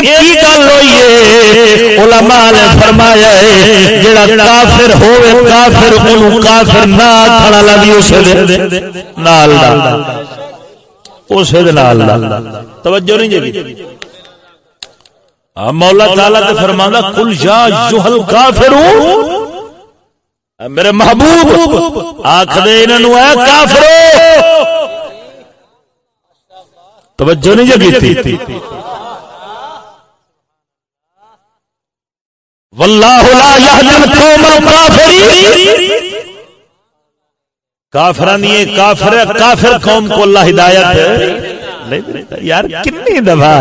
ایک ہی گل ہوئی ہے؟ علماء نے فرمایا ہے جڑا کافر ہوے کافر اونوں کافر نہ کھڑا لگی اس دے نال اس دے نال توجہ نہیں جی؟ مولا تعالی تے فرماندا کل یا جہل میرے محبوب آکھ دے انہاں اے کافرو۔ توجہ نہیں جگی تھی واللہ لا یہدی القوم الکافرین کافران کافر کافر قوم کو اللہ ہدایت یار، کتنی دفعہ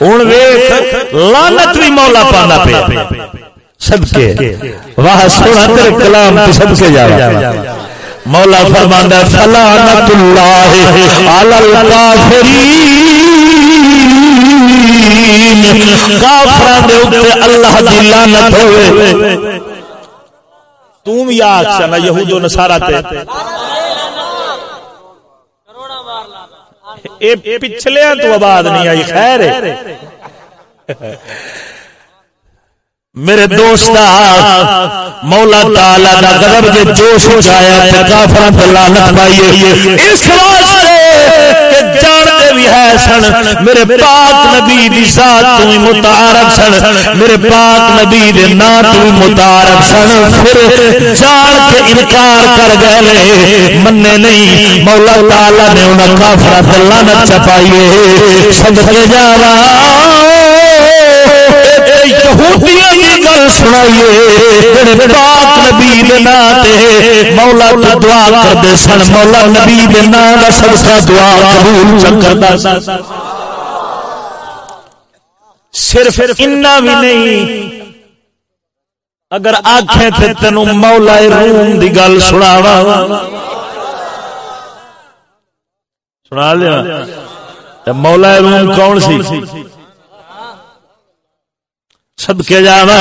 ہوں ویخ لانت بھی مولا پانا پہ. سب واہ، سونا تیرے کلام تو سب جا مولا فرماندہ فلانت اللہ علی الکافرین. کافران دے اوپر اللہ دی لعنت ہوئے۔ تم یا اکسنا یہود و نصارہ تے۔ اے پچھلے ہیں تو آباد نہیں آئی، خیر ہے۔ میرے دوست مولا تعالی دا غضب کے جوش ہو جایا تے کافراں تے لعنت پائی اس واسطے کہ جانتے بھی ہے سن، میرے پاک نبی دی ذات تو ہی متعارف سن، میرے پاک نبی دے نام تو ہی متعارف سن۔ پھر جان کے انکار کر گئے، مننے نہیں، مولا تعالی نے انہاں کافراں تے لعنت چپائی صدقے جاواں۔ یہودیاں گل سنائیے پاک نبی دے نام تے مولا تو دعا کردے سن مولا نبی دے نام دا صدقہ دعا قبول چکردا صرف نہیں۔ اگر آنکھیں تے تینو مولا روم دی گل سناوا سنا لیا؟ مولا روم کون سی؟ سب کے جاوا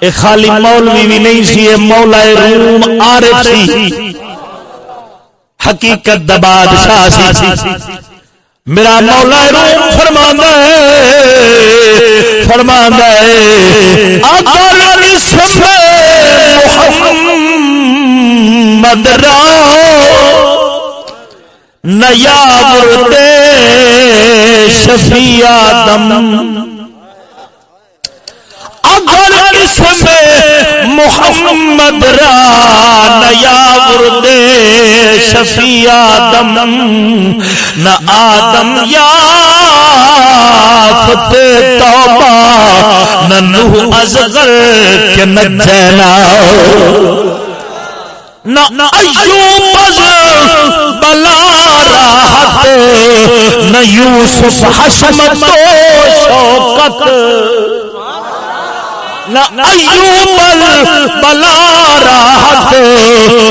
اے خالی مولوی بھی نہیں سی، اے مولا روم عارف سی۔ حقیقت دا بادشاہ سی۔ میرا مولا روم فرماندا ہے فرماندا ہے اگر اسم محمد را نیا ورد شفیع آدم۔ اگر میں محمد را نیا ورد شفیع آدم، نہ آدم یا فتح توبہ، نہ نوح ازغر کے نجینا نہ ایوب بلا راحت نہ یوسف حشمت و شوقت نہ ایوب بلا راحت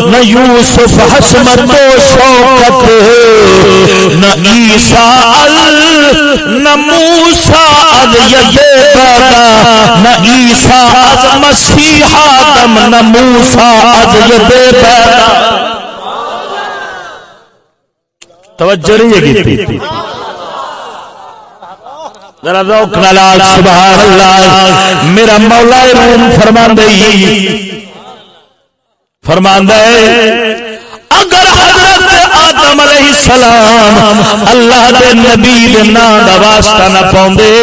نہ یوسف حسمت و شوقت نہ عیسیٰ نہ موسیٰ از نہ عیسیٰ از مسیح آدم، نہ موسیٰ از یہ توجہ نہیں ہے گیتی ذرا ذوق نال سبحان اللہ۔ میرا مولا روم فرماندا فرماندا ہے، اگر حضرت آدم علیہ السلام اللہ دے نبی دے نام دا واسطہ نہ پاوندے،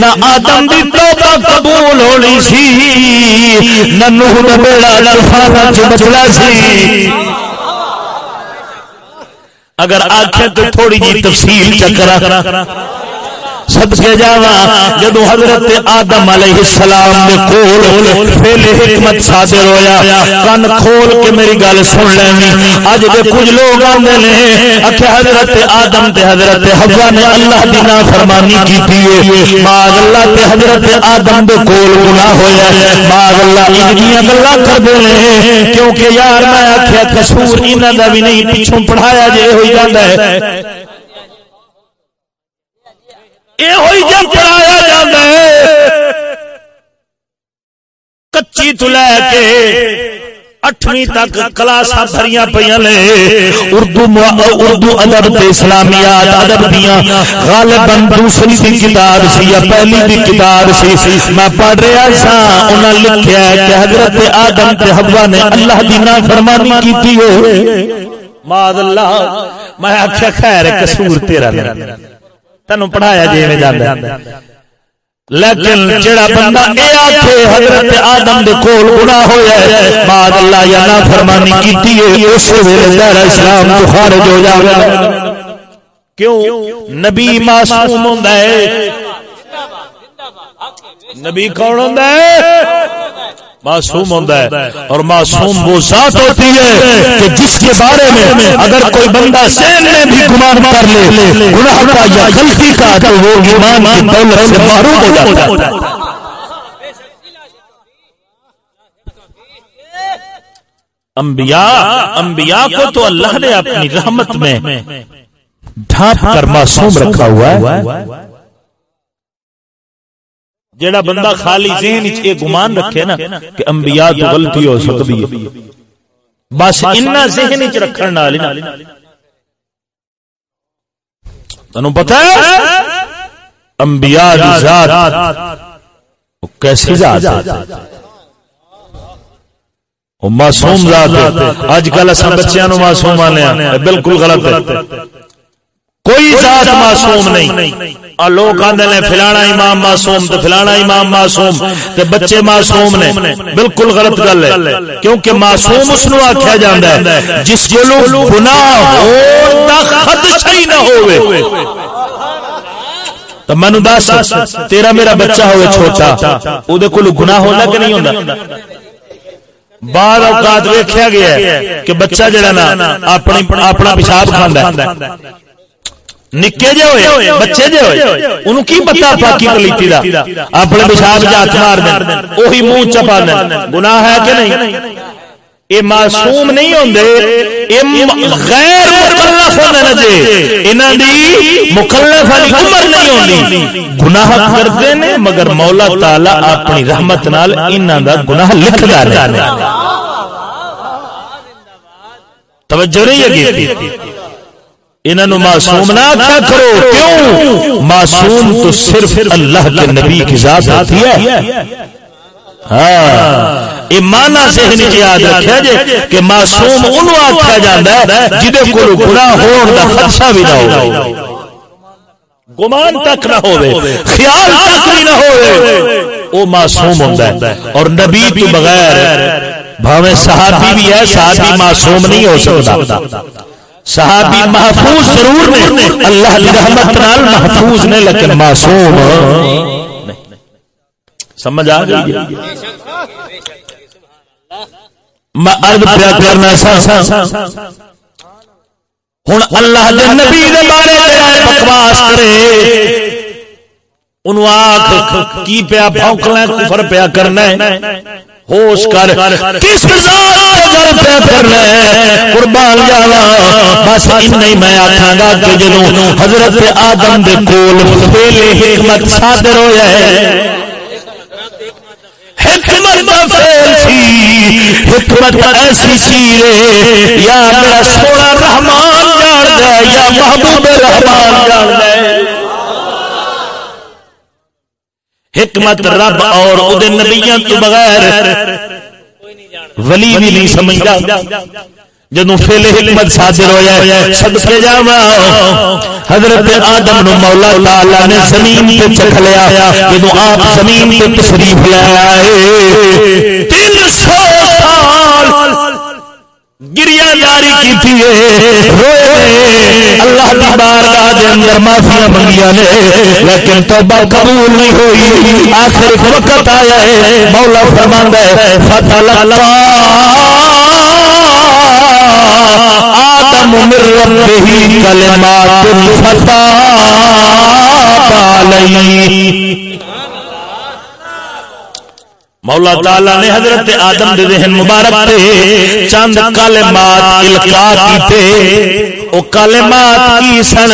نہ آدم دی توبہ قبول ہونی سی، نہ نوح دا بیڑا طوفان وچ بچنا سی۔ اگر آنکھیں تو تھوڑی جی تفصیل چکرا۔ سب کے جاوا جدو حضرت آدم علیہ السلام دے کول فیل حکمت صادر ہویا کان کھول کے میری گل سن لینی۔ اج دے کچھ لوگ آندے نے اکھے حضرت آدم تے حضرت حوا نے اللہ دی نافرمانی کیتی ہے۔ ماذ اللہ تے حضرت آدم دے کول گناہ ہویا ہے۔ ماذ اللہ انہیاں گلاں کردے نے۔ کیونکہ یار میں آکھیا قصور انہاں دا بھی نہیں، پیچھوں پڑھایا جے ہوئی جاندا ہے۔ یہ ہوئی جب پڑھایا جاتا ہے۔ کچی تو لے کے اٹھویں تک کلاسا بھریاں پہ لے۔ اردو اردو ادب اسلامیات ادب دیا غالباً دوسری دی کتاب سی یا پہلی دی کتاب سی۔ میں پڑھ رہا سا، انہاں لکھیا ہے کہ حضرت آدم تے حوا نے اللہ دی نافرمانی کیتی ہے۔ ماذ اللہ، میں آخیا خیر قصور تیرا نہیں تینو پڑھایا جی جانا لیکن جڑا بندہ اے آکھے حضرت آدم دے کول گناہ ہویا ہے بعد اللہ یا کیتی ہے اس ویلے دار اسلام تو خارج ہو جاوے کیوں نبی معصوم ہوندا ہے نبی کون ہوندا ہے معصوم ہوتا ہے اور معصوم وہ ذات ہوتی ہے کہ جس کے بارے میں اگر کوئی بندہ سین میں بھی گمان کر لے گناہ کا یا غلطی کا تو وہ ایمان کی دولت سے محروم ہو جاتا ہے۔ انبیاء انبیاء کو تو اللہ نے اپنی رحمت میں ڈھانپ کر معصوم رکھا ہوا ہے۔ جیڑا بندہ خالی ذہن وچ اے گمان رکھے نا کہ انبیاء تو غلطی ہو سکتی ہے۔ بس انہاں ذہن وچ رکھن نال ہی تانوں پتہ ہے؟ انبیاء دی ذات۔ کیسی ذات ہے؟ وہ معصوم ذات ہے۔ اج کل اساں بچیاں نو معصوم آنے ہیں بالکل غلط ہے۔ کوئی ذات معصوم نہیں۔ لوگ آدھے نے فلانا امام معصوم فلانا امام معصوم تے بچے معصوم نے۔ بالکل غلط گل ہے۔ کیونکہ معصوم اس نو آخیا جاتا ہے۔ جس کو گناہ خدشہ ہی نہ ہوئے۔ تو مینو دس تیرا میرا بچہ ہوئے چھوٹا۔ گناہ ہونا کہ نہیں ہونا بعد اوقات گیا ہے کہ بچہ جڑا نا اپنا پیشاب کھانا نکے جے ہوئے بچے جے ہوئے انہوں کی پتا پاکی پلیتی دا اپنے پیشاب جات مار دیں وہی منہ چپا دیں گناہ ہے کہ نہیں یہ معصوم نہیں ہوندے غیر مکلف ہوندے نہ جے انہاں دی مکلف والی عمر نہیں ہوندی گناہ نے مگر مولا تعالی اپنی رحمت نال انہاں دا گناہ لکھدا رہے توجہ نہیں ہے انہوں معصوم نہ آخیا کرو کیوں؟ معصوم تو صرف اللہ کے نبی کی ذات آتی ہے۔ ہاں ایمانا ذہن کی یاد رکھا جے کہ معصوم انہوں آخیا جاتا ہے جدے کو گناہ ہون دا خدشہ بھی نہ ہو گمان تک نہ ہوئے۔ خیال تک بھی نہ ہوئے۔ وہ معصوم ہوتا ہے۔ اور نبی کے بغیر بھاوے صحابی بھی ہے صحابی معصوم نہیں ہو سکتا۔ صحابی محفوظ ضرور نے اللہ کی رحمت نال محفوظ نے لیکن معصوم۔ سمجھ آ گئی۔ میں عرض پیا کرنا سا۔ ہن اللہ دے نبی دے بارے بکواس کرے۔ انہوں آکھ کی پیا بھونکنا کفر پیا کرنا ہے۔ ہوش کر، کس ذات پہ کرنا قربان جاوا بس نہیں میں آکھاں گا کہ جدوں حضرت آدم دے کول پہلے حکمت صادر ہویا ہے۔ حکمت دا فعل سی، حکمت ایسی سی یا میرا سونا رحمان جان دے یا محبوب رحمان جان دے حکمت رب اور نبیاں تو بغیر ولی بھی نہیں سمجھتا۔ جدو فیل حکمت صادر ہویا صدقے جاوا حضرت آدم نو مولا تعالی نے زمین پہ چکھ لیا۔ جدو آپ زمین پہ تشریف لے آئے۔ گریا جاری کی تھی اللہ کی بارگاہ دے اندر معافیاں منگیا نے۔ لیکن توبہ قبول نہیں ہوئی۔ آخر وقت آیا ہے۔ مولا فرماندا ہے فتح اللہ آدم من ربه کلمات فتح علیہ مولا تعالی نے حضرت آدم دے ذہن مبارک تے چند کلمات القا کیتے او کلمات کی سن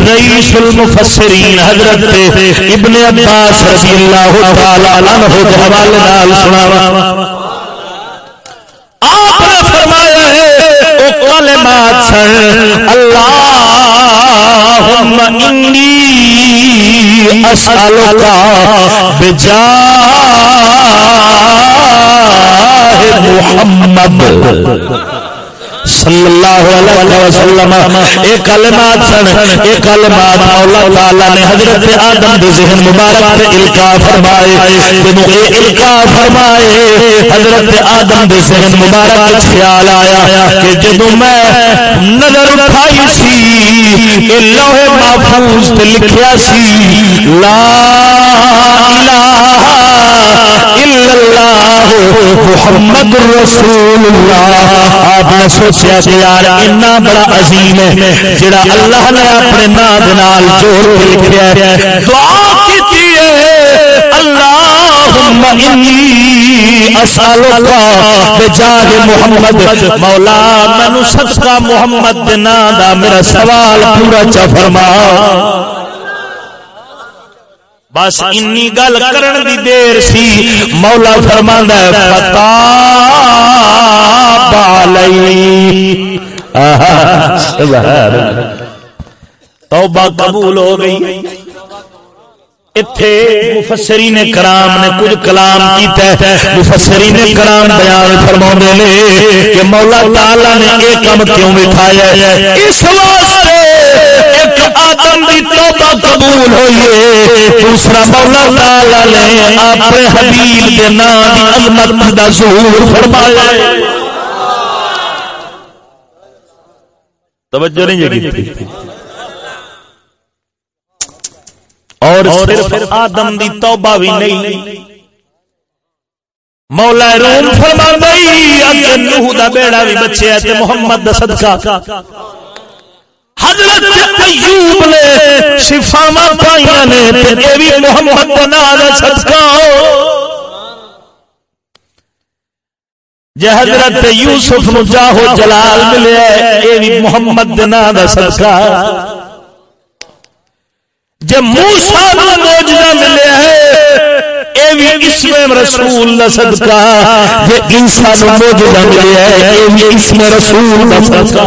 رئیس المفسرین حضرت ابن عباس رضی اللہ تعالی عنہ دے حوالے نال سناوا آپ او کلمات اللہم انی اسالکا بجاہ محمد۔ صلی اللہ علیہ وسلم اے کلمات سن اے کلمات مولا تعالی نے حضرت آدم دے ذہن مبارک تے القا فرمائے۔ جدوں اے القا فرمائے، حضرت آدم دے ذہن مبارک خیال آیا کہ جدوں میں نظر اٹھائی سی اے لوح محفوظ تے لکھیا سی، لا الہ الا اللہ محمد رسول اللہ آپ نے سوچیا کہ یار اتنا بڑا عظیم ہے، جڑا اللہ نے اپنے نام نال جوڑ کے لکھیا ہے۔ دعا کیتی ہے۔ اللہم انی اسالک بجاہ محمد مولا مینوں صدقہ محمد دے دا میرا سوال پورا چا فرما. بس انی گل کرن دی دیر سی، مولا فرماندا ہے پتا بالی توبہ قبول ہو گئی۔ اتھے مفسرین کرام نے کچھ کلام کیتا ہے مفسرین کرام بیان فرماؤندے نے کہ مولا تعالی نے یہ کام کیوں بٹھایا ہے اس واسطے ایک آدم دی توبہ قبول ہوئی ہے دوسرا مولا تعالی نے اپنے حبیب دے نام دی عظمت دا ظہور فرمایا ہے توجہ نہیں جگی تھی اور صرف آدم دی توبہ بھی نہیں۔ مولا روم فرما نوح دا بیڑا بھی تے محمد دا صدقہ۔ حضرت ایوب نے شفاواں پائیاں نے تے اے بھی محمد دا نام دا صدقہ۔ جے حضرت یوسف نو جاہو جلال ملے اے بھی محمد دا نام دا صدقہ۔ جب موسیٰ نو موجزہ ملے ہے اے بھی اسم رسول دا صدقہ۔ عیسیٰ نو موجزہ ملے ہے اے بھی اسم رسول دا صدقہ۔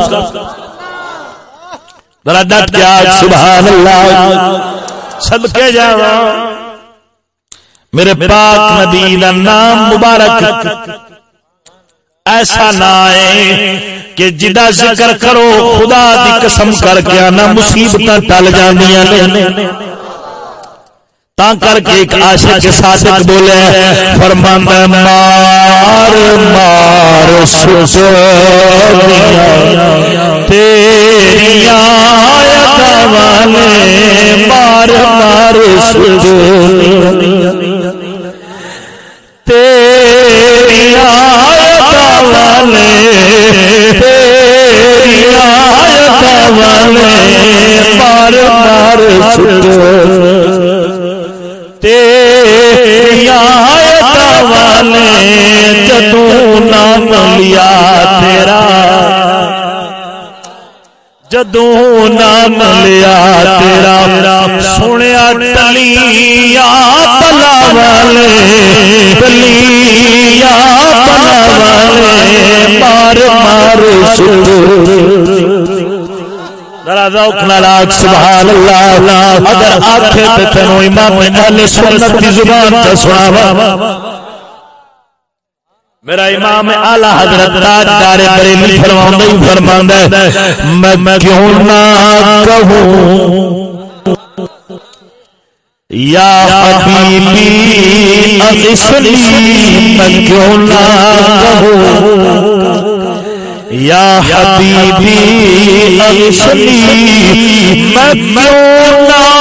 ذرا ڈٹ کے آج سبحان اللہ صدقے میرے پاک نبی دا نام مبارک۔ ایسا نہ ہے کہ جدا ذکر کرو، خدا دی قسم کر کے آنا مصیبت ٹل جاندیاں نے۔ تا کر کے ایک عاشق کے صادق بولے فرماندا مار مار سوچو تیری آیت والے، مار مار سوچو جدوں نام لیا تیرا، سنیا ٹلیا پلا والے ٹلیا پلا والے مار مار سو سبحان اللہ، اگر آکھے تے امام اہل سنت دی زبان تے سناوا میرا امام اعلی حضرت تاجدار بریلی فرماوندا ہی فرماندا ہے میں کیوں نہ کہوں؟ یا حبیبی اغسلی میں کیوں نہ کہوں؟ یا حبیبی اغسلی میں کیوں نہ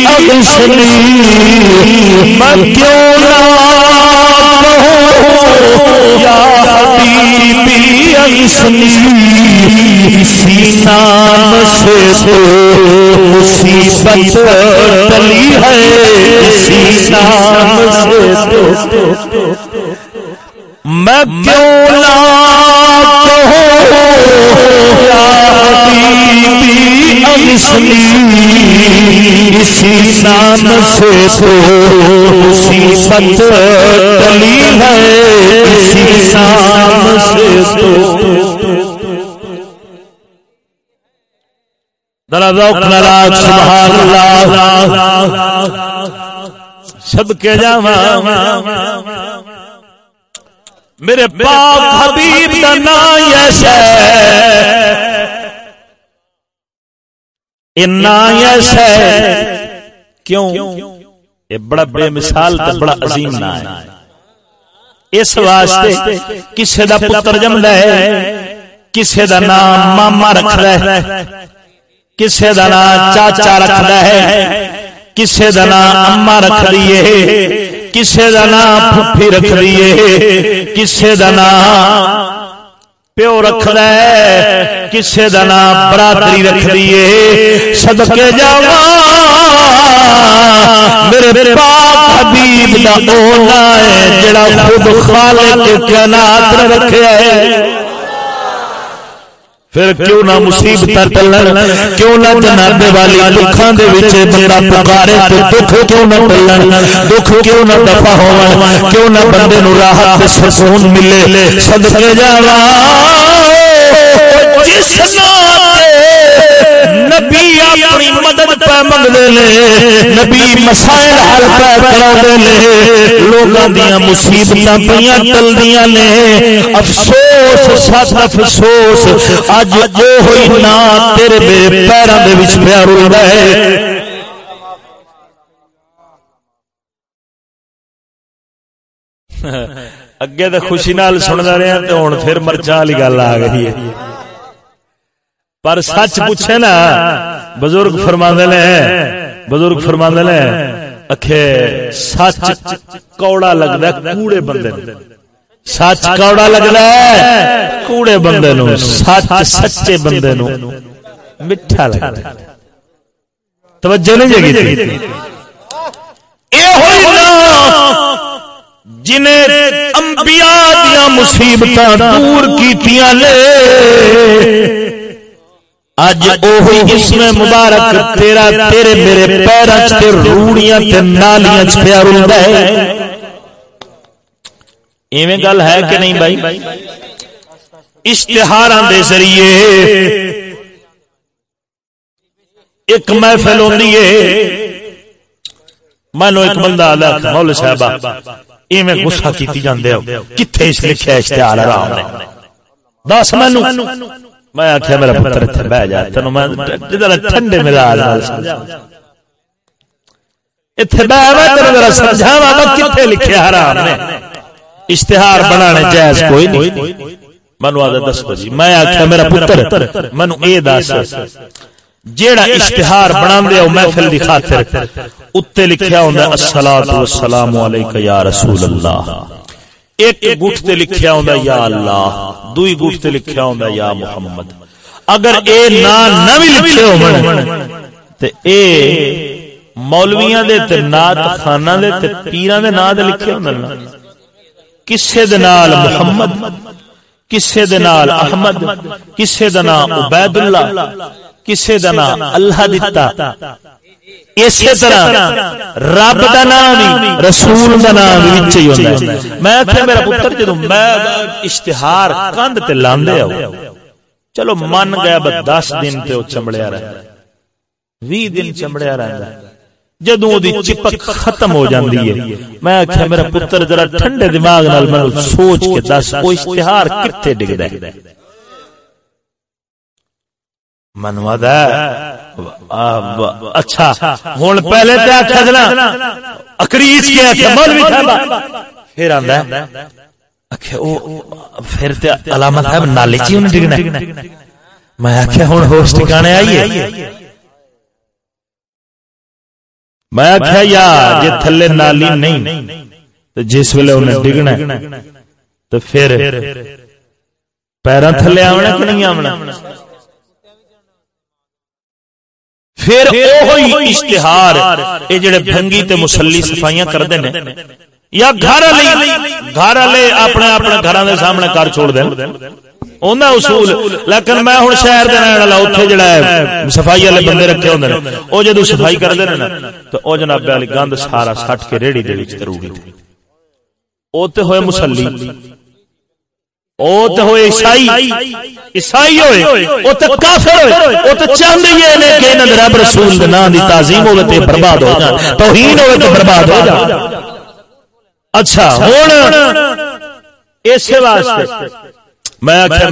حبیبی اغسلی میں کیوں نہ یا حبیبی اغسلی سے تو مصیبت ٹلی ہے اسی سے تو میں کیوں لا اسی نام سے تو مصیبت ٹلی ہے۔ اسی نام سے تو۔ سبحان اللہ۔ سب کے جا میرے پاک حبیب کا نام ایسا ایسا کیوں یہ بڑا بے مثال تے بڑا عظیم نام ہے اس واسطے کسے دا پتر جمدا ہے کسے دا نام ماما رکھ رہا ہے کسے دا نام چاچا رکھدا ہے کسے دا نام اما رکھ دیے کسے دا نام پھپھی رکھ دیے کسے دا نام پیو رکھدا ہے کسے دا نام برادری رکھ دیے صدقے جاواں میرے پاک حبیب دا اولا ہے جڑا خود خالق کائنات رکھیا ہے۔ پھر کیوں نہ مصیبت ٹلن کیوں نہ جنابے والی دکھاں دے وچ بندہ پکارے تے دکھ کیوں نہ ٹلن دکھ کیوں نہ دفع ہون کیوں نہ بندے نو راحت تے سکون ملے صدقے جاواں جس نبی اپنی مدد پہ منگتے ہیں، نبی مسائل حل پہ کرا لوگوں دیا مصیبت پہ ٹلدیاں نے۔ افسوس سات افسوس، اج جو ہوئی نہ تیرے میرے پیروں کے بچ پیا رو رہے اگے تو خوشی نال سنتا رہا تو ہوں پھر مرچا والی گل آ گئی ہے۔ پر سچ پوچھے نا بزرگ فرما نے بزرگ فرما نے اکھے سچ کوڑا لگتا کوڑے بندے سچ کوڑا لگتا ہے کوڑے بندے نو سچ سچے بندے نو میٹھا لگتا توجہ نہیں جگی جنہیں انبیاء دیا مصیبت دور کی لے اج اوہی جسم مبارک تیرا تیرے میرے پیراں تے روڑیاں تے نالیاں چ پیا رلدا ہے۔ ایویں گل ہے کہ نہیں بھائی؟ اشتہاراں دے ذریعے ایک محفل ہوندی ہے۔ مانو ایک بندہ آدھا مول صاحبہ، ایویں غصہ کیتی جاندے ہو۔ کتھے اس لکھیا اشتہار آرام نے؟ دس مینوں میں آخیا میرا پتر اتنے بہ جا تین میں ٹھنڈے مزاج اتنے بہ سمجھاوا کتنے لکھے حرام نے اشتہار بنانے جائز کوئی نہیں منو آدھا دس بجی میں آخیا میرا پتر منو اے دس جیڑا اشتہار بنا دیا محفل دی خاطر اتنے لکھیا ہوں السلام والسلام علیکہ یا رسول اللہ ایک گوٹ تے لکھیا ہوندا یا اللہ، دوئی گوٹ تے لکھیا ہوندا یا محمد۔ اگر اے نا نہ بھی لکھے ہون، تے اے مولویاں دے تے نات خانہ دے تے پیراں دے نا دے لکھے ہوندے نا کسے دے نال محمد، کسے دے نال احمد، کسے دے نال عبید اللہ کسے دے نال اللہ دتا۔ اسی طرح رب دا نام ہی رسول دا نام وچ ہی ہوندا ہے۔ میں کہ میرا پتر جدوں میں اشتہار کند تے لاندے آؤ چلو من گیا بس دس دن تے او چمڑیا وی دن چمڑیا رہندا جدوں دی چپک ختم ہو جاندی ہے۔ میں آکھیا میرا پتر ذرا ٹھنڈے دماغ نال میں سوچ کے دس او اشتہار کتے ڈگدا ہے۔ منوا دا اچھا ہوں پہلے تے آخیا جنا اکریچ کے آخیا مولوی صاحب۔ پھر آندا ہے۔ پھر تے علامہ صاحب نالی چی انہیں ڈگنا میں آخیا ہوں ہوش ٹھکانے آئیے۔ میں آخیا یا جی تھلے نالی نہیں تو جس ویلے انہیں ڈگنا تو پھر پیروں تھلے آونا کہ نہیں آونا پھر اوہی اشتہار اے جڑے بھنگی تے مسلی صفائیاں کردے نے یا گھر والے گھر والے اپنے اپنے گھراں دے سامنے کر چھوڑ دین۔ اوندا اصول لیکن میں ہن شہر دے رہن والا اوتھے جڑا ہے صفائی والے بندے رکھے ہوندے نے۔ او جدوں صفائی کردے نے نا تو او جناب والی گند سارا سٹ کے ریڑی دے وچ تروڑی او تے ہوئے مسلی۔ او تے ہوئے عیسائی عیسائی ہوئے او تے کافر ہوئے او تے چاہندے یہ نے کہ انہاں رب رسول دے نام دی تعظیم ہوے تے برباد ہو جان توہین ہوے تے برباد ہو جان۔ اچھا ہن اس واسطے میں آکھیا